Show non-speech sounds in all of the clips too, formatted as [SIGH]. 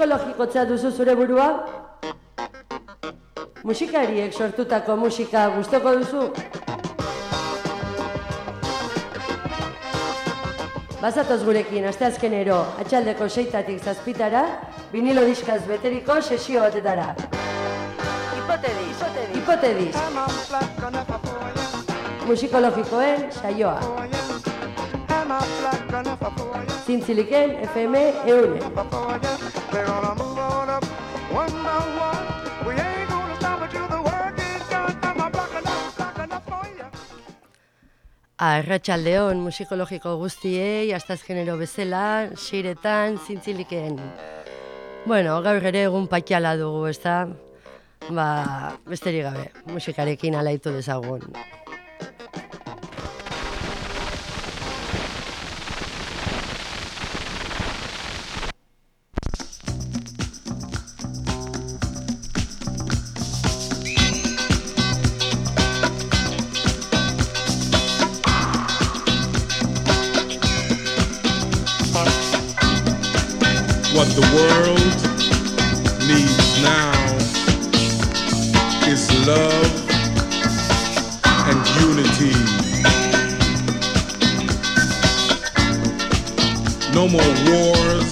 musikologikotza duzu zure burua? Musikariek sortutako musika gustoko duzu? Bazatoz gurekin, asteazkenero, atxaldeko seitatik zazpitara, vinilo diskaz beteriko sesio batetara. Hipotediz, hipotediz. Musikologikoen saioa. Zintziliken FM eune. For ya. Arratxaldeon musikologiko guztiei, astazkenero bezala, siretan, zintziliken. Bueno, gaur ere egun patiala dugu, ez da? Ba, besterik gabe, musikarekin alaitu dezagun. What the world needs now is love and unity. No more wars,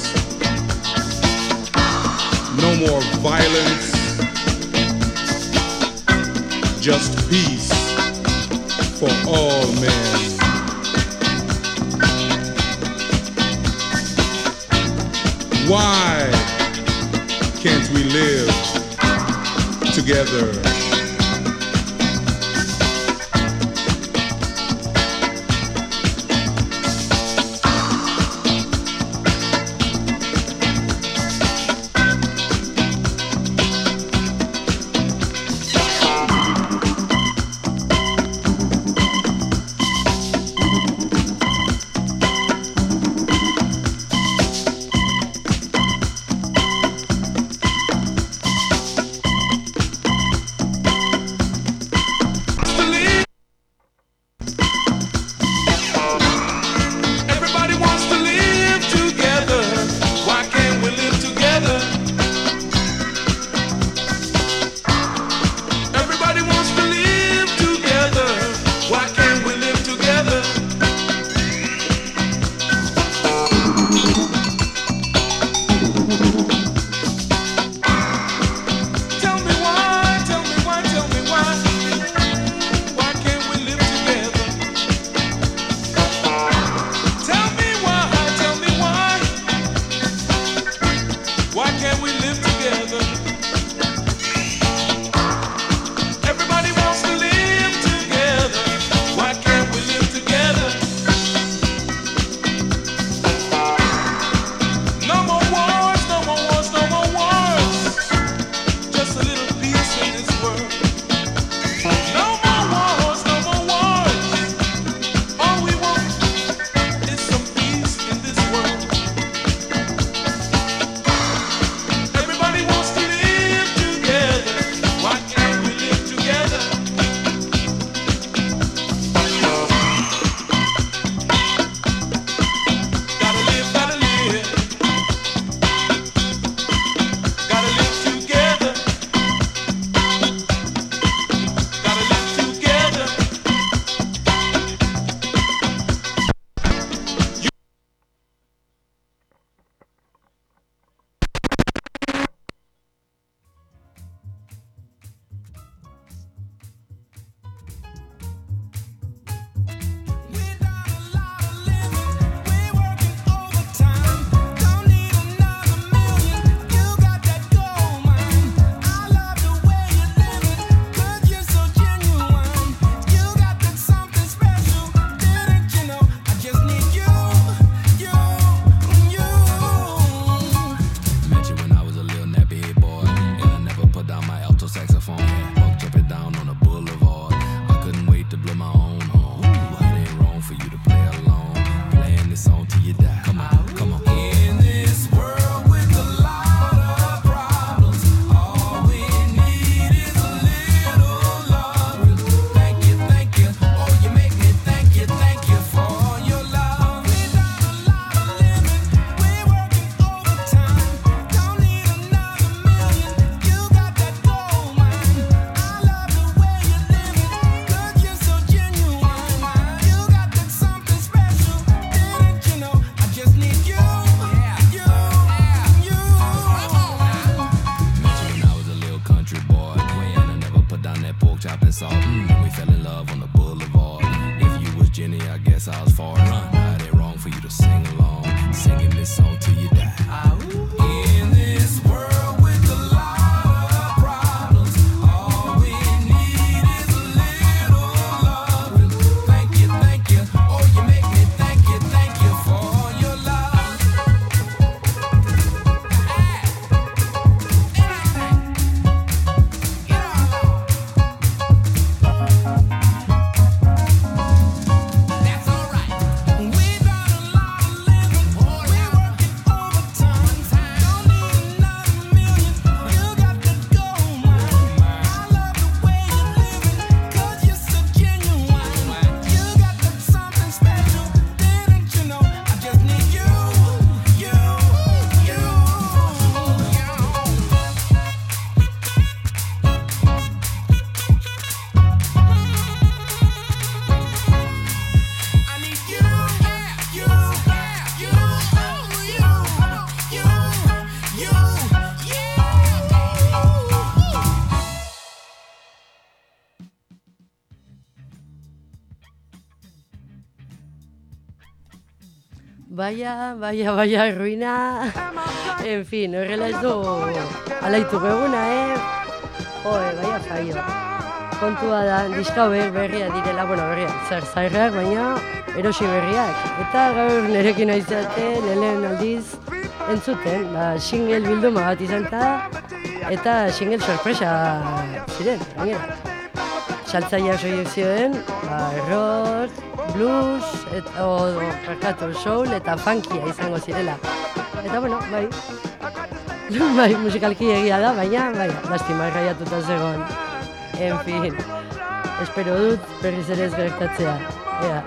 no more violence, just peace for all men. Why can't we live together? Baia, baia, baia, ruina. En fin, horrela ez du alaitu eguna, eh? Joe, baia faio. Kontua da, diska hauek berriak direla, bueno, berriak, zer zairrak, baina erosi berriak. Eta gaur nerekin aizate, lehen aldiz, entzuten, ba, single bilduma bat izan ta, eta single sorpresa ziren, gainera. Saltzaia soiek zioen, ba, rock, blues, eta, o, barkatu, soul eta funkia izango zirela. Eta bueno, bai, [LAUGHS] bai, musikalki egia da, baina, bai, lastima erraiatuta zegoen. En fin, espero dut berriz ere ez gertatzea. Ea.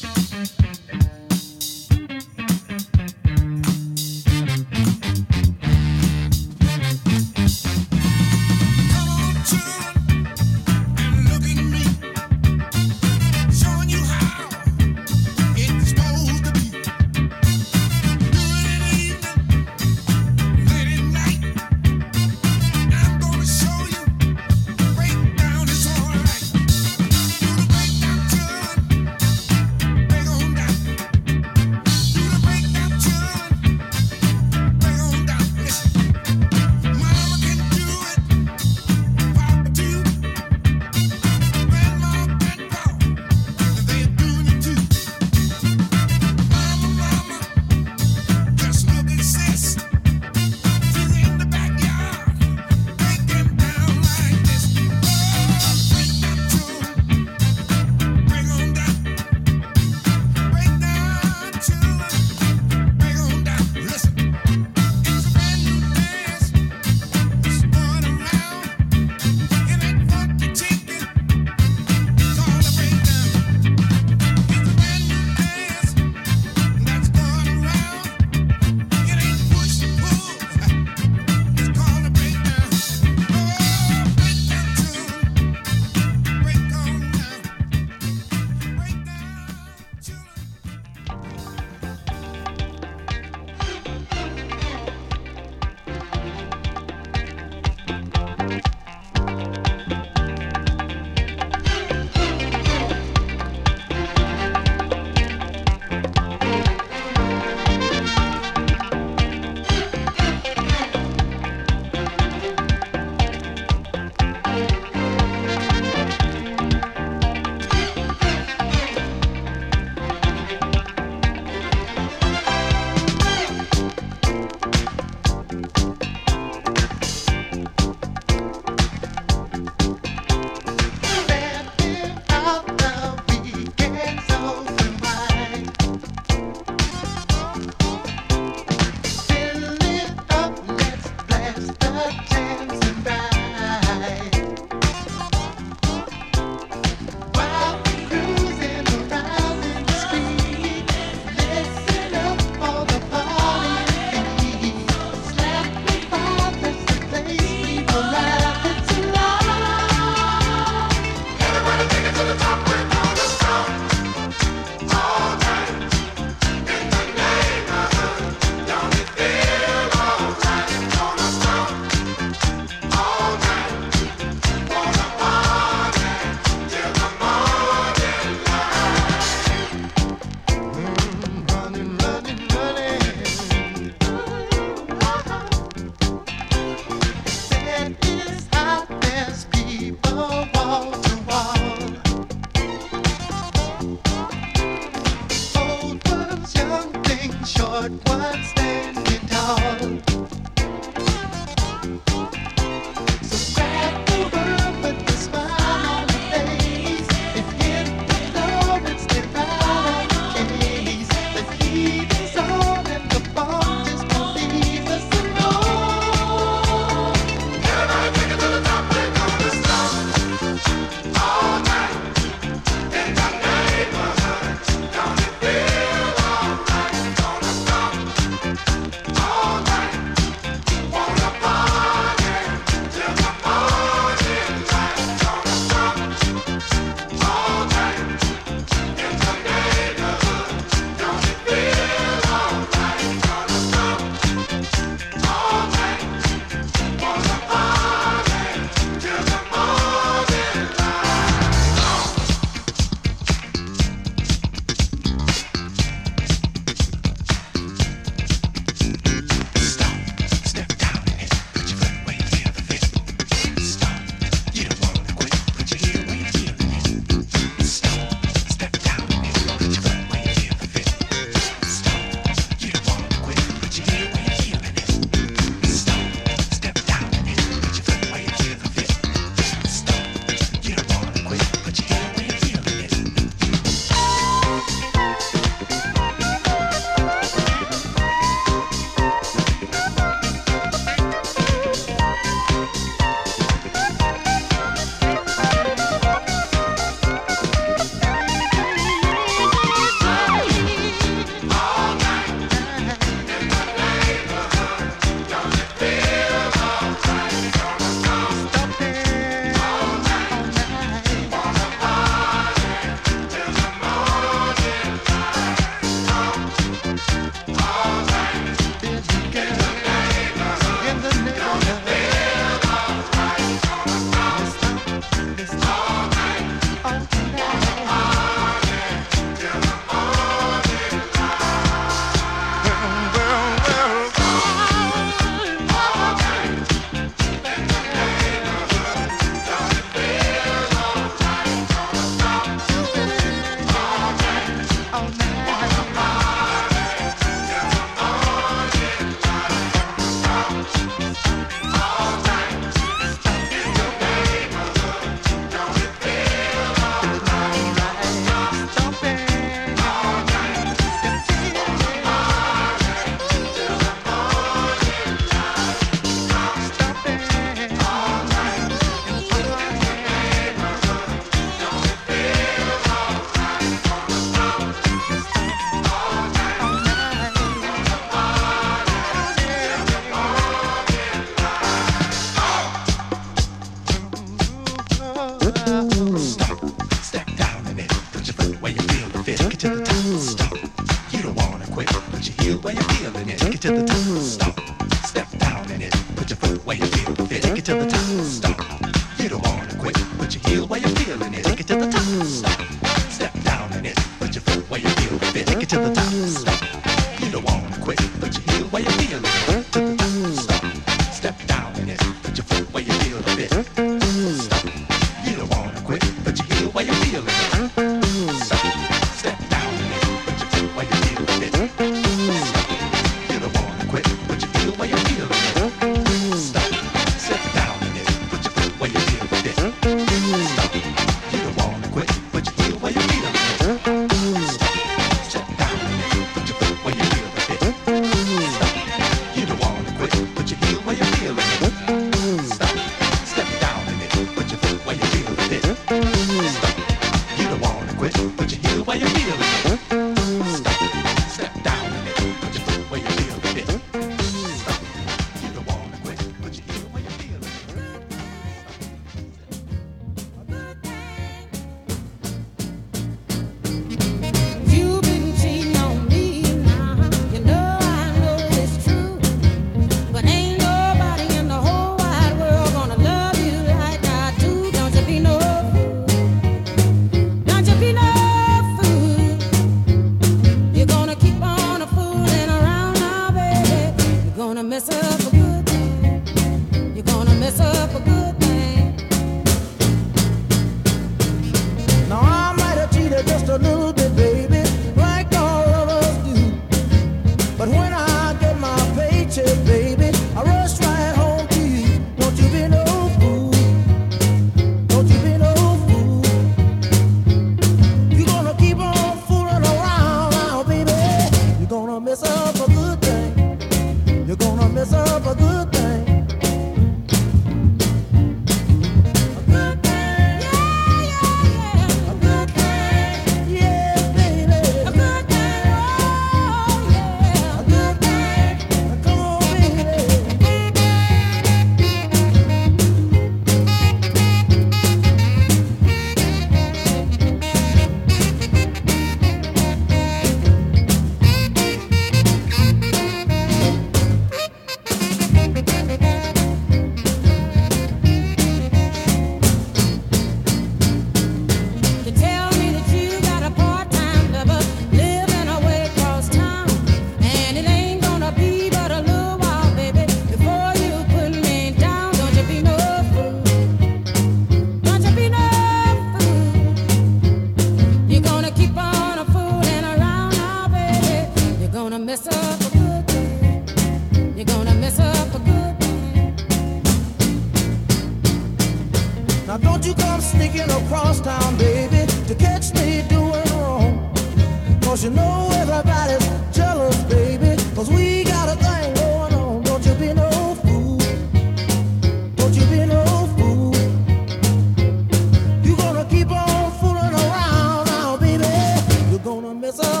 was a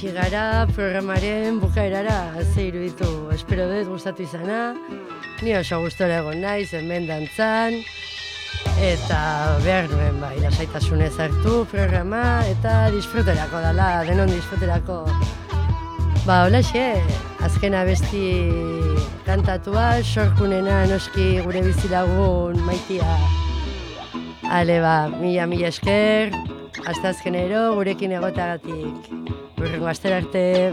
iritsi gara programaren bukaerara ze iruditu. Espero dut gustatu izana. Ni oso gustora egon naiz, hemen dantzan. Eta behar nuen bai, lasaitasunez hartu programa eta disfruterako dala, denon disfruterako. Ba, holaxe, azken abesti kantatua, sorkunena noski gure bizilagun maitia. Ale ba, mila mila esker, hasta azkenero gurekin egotagatik. Urrengo arte.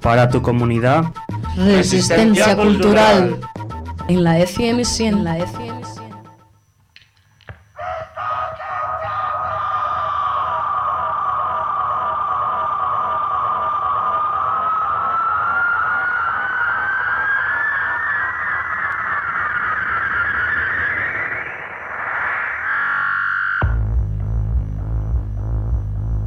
Para tu comunidad. Resistencia, cultural. En la FM100, en la FM.